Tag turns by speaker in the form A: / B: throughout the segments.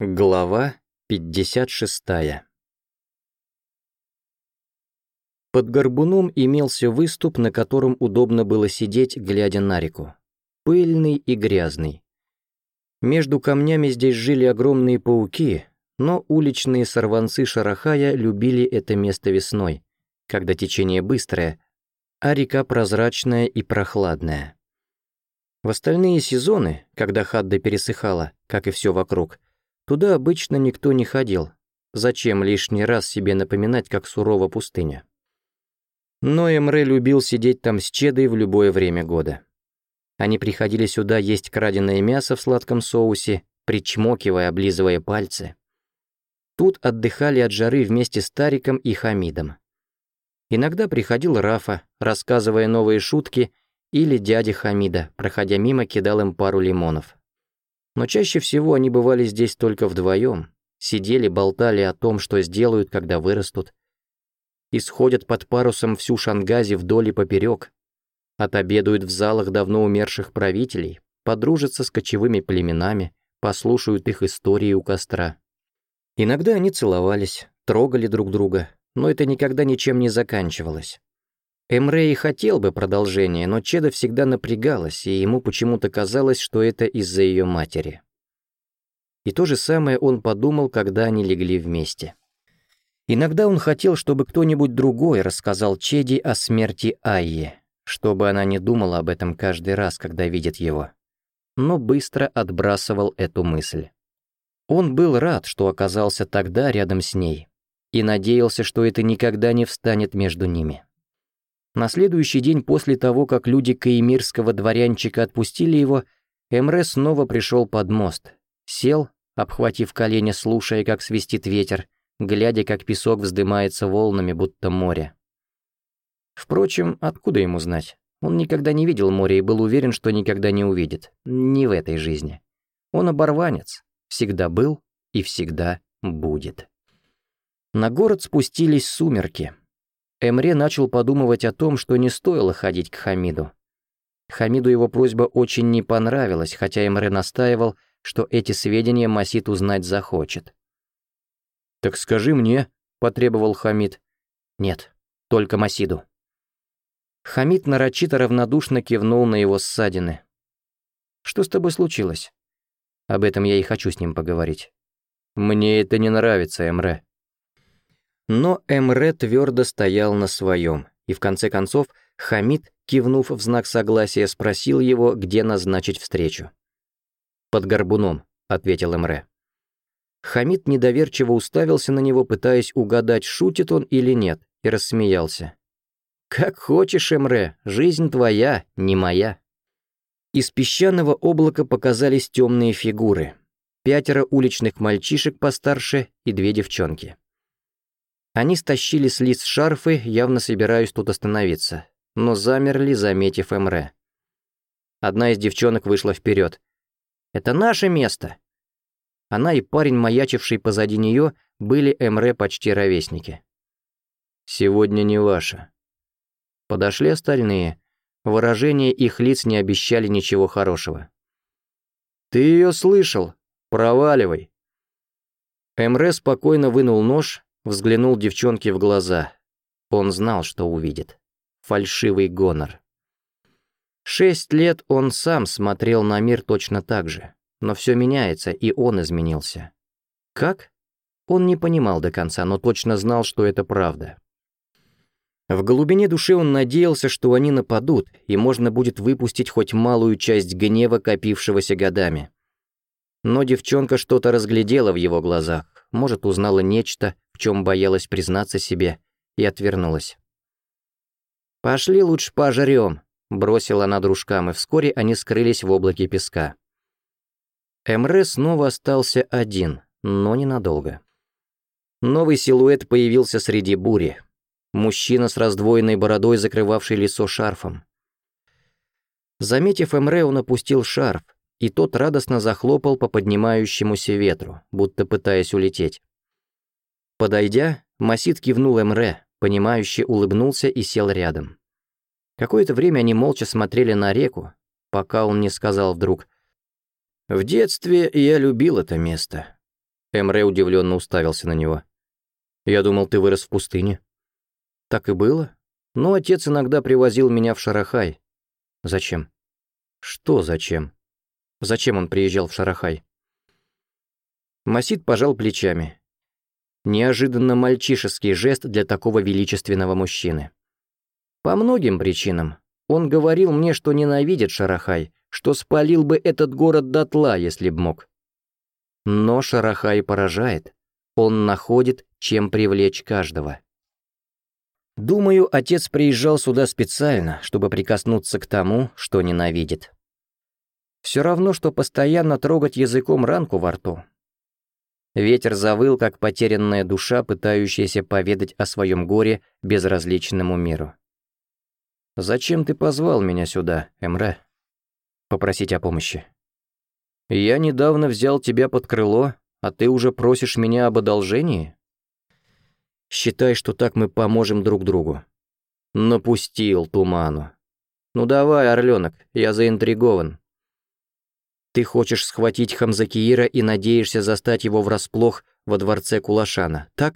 A: Глава 56 Под горбуном имелся выступ, на котором удобно было сидеть, глядя на реку. Пыльный и грязный. Между камнями здесь жили огромные пауки, но уличные сорванцы Шарахая любили это место весной, когда течение быстрое, а река прозрачная и прохладная. В остальные сезоны, когда Хадда пересыхала, как и все вокруг, Туда обычно никто не ходил. Зачем лишний раз себе напоминать, как сурова пустыня? Но Эмре любил сидеть там с Чедой в любое время года. Они приходили сюда есть краденое мясо в сладком соусе, причмокивая, облизывая пальцы. Тут отдыхали от жары вместе с Тариком и Хамидом. Иногда приходил Рафа, рассказывая новые шутки, или дядя Хамида, проходя мимо, кидал им пару лимонов. Но чаще всего они бывали здесь только вдвоем, сидели, болтали о том, что сделают, когда вырастут. И сходят под парусом всю Шангази вдоль и поперек. Отобедают в залах давно умерших правителей, подружатся с кочевыми племенами, послушают их истории у костра. Иногда они целовались, трогали друг друга, но это никогда ничем не заканчивалось. Эмрей хотел бы продолжения, но Чеда всегда напрягалась, и ему почему-то казалось, что это из-за ее матери. И то же самое он подумал, когда они легли вместе. Иногда он хотел, чтобы кто-нибудь другой рассказал Чеди о смерти Айи, чтобы она не думала об этом каждый раз, когда видит его. Но быстро отбрасывал эту мысль. Он был рад, что оказался тогда рядом с ней, и надеялся, что это никогда не встанет между ними. На следующий день после того, как люди каимирского дворянчика отпустили его, Эмре снова пришел под мост. Сел, обхватив колени, слушая, как свистит ветер, глядя, как песок вздымается волнами, будто море. Впрочем, откуда ему знать? Он никогда не видел море и был уверен, что никогда не увидит. Не в этой жизни. Он оборванец. Всегда был и всегда будет. На город спустились сумерки. Эмре начал подумывать о том, что не стоило ходить к Хамиду. Хамиду его просьба очень не понравилась, хотя Эмре настаивал, что эти сведения Масид узнать захочет. «Так скажи мне», — потребовал Хамид. «Нет, только Масиду». Хамид нарочито равнодушно кивнул на его ссадины. «Что с тобой случилось?» «Об этом я и хочу с ним поговорить». «Мне это не нравится, Эмре», но Эмре твердо стоял на своем, и в конце концов Хамид, кивнув в знак согласия, спросил его, где назначить встречу. «Под горбуном», — ответил Эмре. Хамид недоверчиво уставился на него, пытаясь угадать, шутит он или нет, и рассмеялся. «Как хочешь, Эмре, жизнь твоя, не моя». Из песчаного облака показались темные фигуры. Пятеро уличных мальчишек постарше и две девчонки. Они стащили с лиц шарфы, явно собираясь тут остановиться, но замерли, заметив Эмре. Одна из девчонок вышла вперед. «Это наше место!» Она и парень, маячивший позади нее, были Эмре почти ровесники. «Сегодня не ваше». Подошли остальные. Выражения их лиц не обещали ничего хорошего. «Ты ее слышал? Проваливай!» Эмре спокойно вынул нож, Взглянул девчонке в глаза. Он знал, что увидит. Фальшивый гонор. Шесть лет он сам смотрел на мир точно так же. Но все меняется, и он изменился. Как? Он не понимал до конца, но точно знал, что это правда. В глубине души он надеялся, что они нападут, и можно будет выпустить хоть малую часть гнева, копившегося годами. Но девчонка что-то разглядела в его глазах, может, узнала нечто, в чем боялась признаться себе, и отвернулась. «Пошли лучше пожрём», — бросила она дружкам, и вскоре они скрылись в облаке песка. Эмре снова остался один, но ненадолго. Новый силуэт появился среди бури. Мужчина с раздвоенной бородой, закрывавший лицо шарфом. Заметив Эмре, он опустил шарф, и тот радостно захлопал по поднимающемуся ветру, будто пытаясь улететь. Подойдя, Масид кивнул Эмре, понимающе улыбнулся и сел рядом. Какое-то время они молча смотрели на реку, пока он не сказал вдруг «В детстве я любил это место». Эмре удивленно уставился на него. «Я думал, ты вырос в пустыне». «Так и было. Но отец иногда привозил меня в Шарахай». «Зачем?» «Что зачем?» Зачем он приезжал в Шарахай? Масид пожал плечами. Неожиданно мальчишеский жест для такого величественного мужчины. По многим причинам. Он говорил мне, что ненавидит Шарахай, что спалил бы этот город дотла, если б мог. Но Шарахай поражает. Он находит, чем привлечь каждого. Думаю, отец приезжал сюда специально, чтобы прикоснуться к тому, что ненавидит. Все равно, что постоянно трогать языком ранку во рту. Ветер завыл, как потерянная душа, пытающаяся поведать о своем горе безразличному миру. «Зачем ты позвал меня сюда, Эмре?» «Попросить о помощи». «Я недавно взял тебя под крыло, а ты уже просишь меня об одолжении?» «Считай, что так мы поможем друг другу». «Напустил туману». «Ну давай, орленок, я заинтригован, ты хочешь схватить Хамзакиира и надеешься застать его врасплох во дворце Кулашана, так?»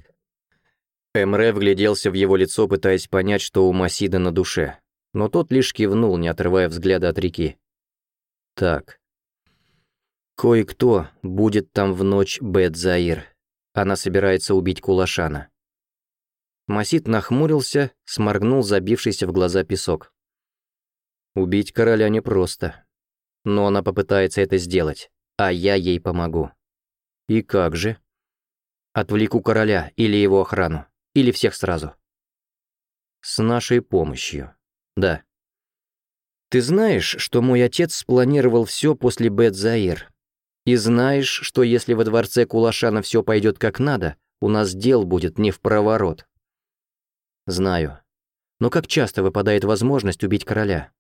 A: Эмре вгляделся в его лицо, пытаясь понять, что у Масида на душе. Но тот лишь кивнул, не отрывая взгляда от реки. «Так. Кое-кто будет там в ночь Бет-Заир. Она собирается убить Кулашана». Масид нахмурился, сморгнул забившийся в глаза песок. «Убить короля непросто но она попытается это сделать, а я ей помогу. И как же? Отвлеку короля или его охрану, или всех сразу. С нашей помощью, да. Ты знаешь, что мой отец спланировал все после Бет-Заир? И знаешь, что если во дворце Кулашана все пойдет как надо, у нас дел будет не в проворот. Знаю. Но как часто выпадает возможность убить короля?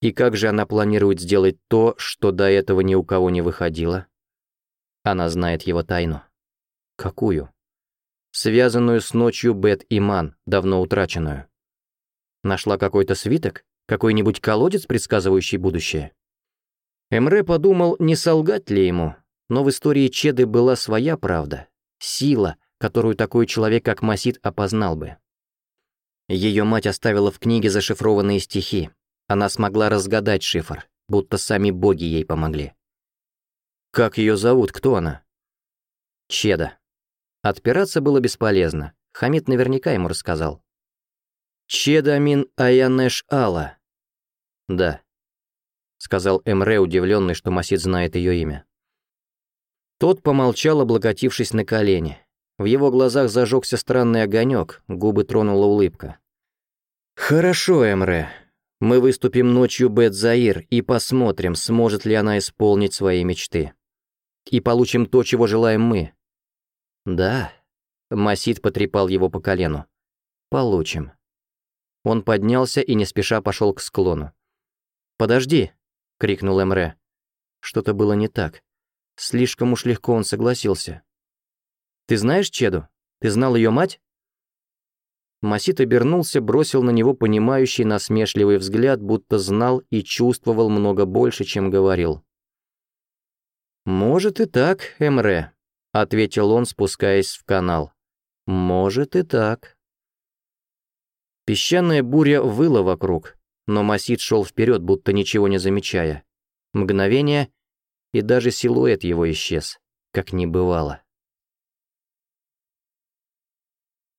A: И как же она планирует сделать то, что до этого ни у кого не выходило? Она знает его тайну. Какую? Связанную с ночью Бет и Ман, давно утраченную. Нашла какой-то свиток? Какой-нибудь колодец, предсказывающий будущее? Эмре подумал, не солгать ли ему, но в истории Чеды была своя правда, сила, которую такой человек, как Масид, опознал бы. Ее мать оставила в книге зашифрованные стихи. Она смогла разгадать шифр, будто сами боги ей помогли. «Как ее зовут? Кто она?» «Чеда». Отпираться было бесполезно. Хамид наверняка ему рассказал. «Чеда мин Аянеш Алла». «Да», — сказал Эмре, удивленный, что Масид знает ее имя. Тот помолчал, облокотившись на колени. В его глазах зажегся странный огонек, губы тронула улыбка. «Хорошо, Эмре. Мы выступим ночью Бет-Заир и посмотрим, сможет ли она исполнить свои мечты. И получим то, чего желаем мы. Да, Масид потрепал его по колену. Получим. Он поднялся и не спеша пошел к склону. «Подожди!» — крикнул Эмре. Что-то было не так. Слишком уж легко он согласился. «Ты знаешь Чеду? Ты знал ее мать?» Масит обернулся, бросил на него понимающий насмешливый взгляд, будто знал и чувствовал много больше, чем говорил. «Может и так, Эмре», — ответил он, спускаясь в канал. «Может и так». Песчаная буря выла вокруг, но Масит шел вперед, будто ничего не замечая. Мгновение, и даже силуэт его исчез, как не бывало.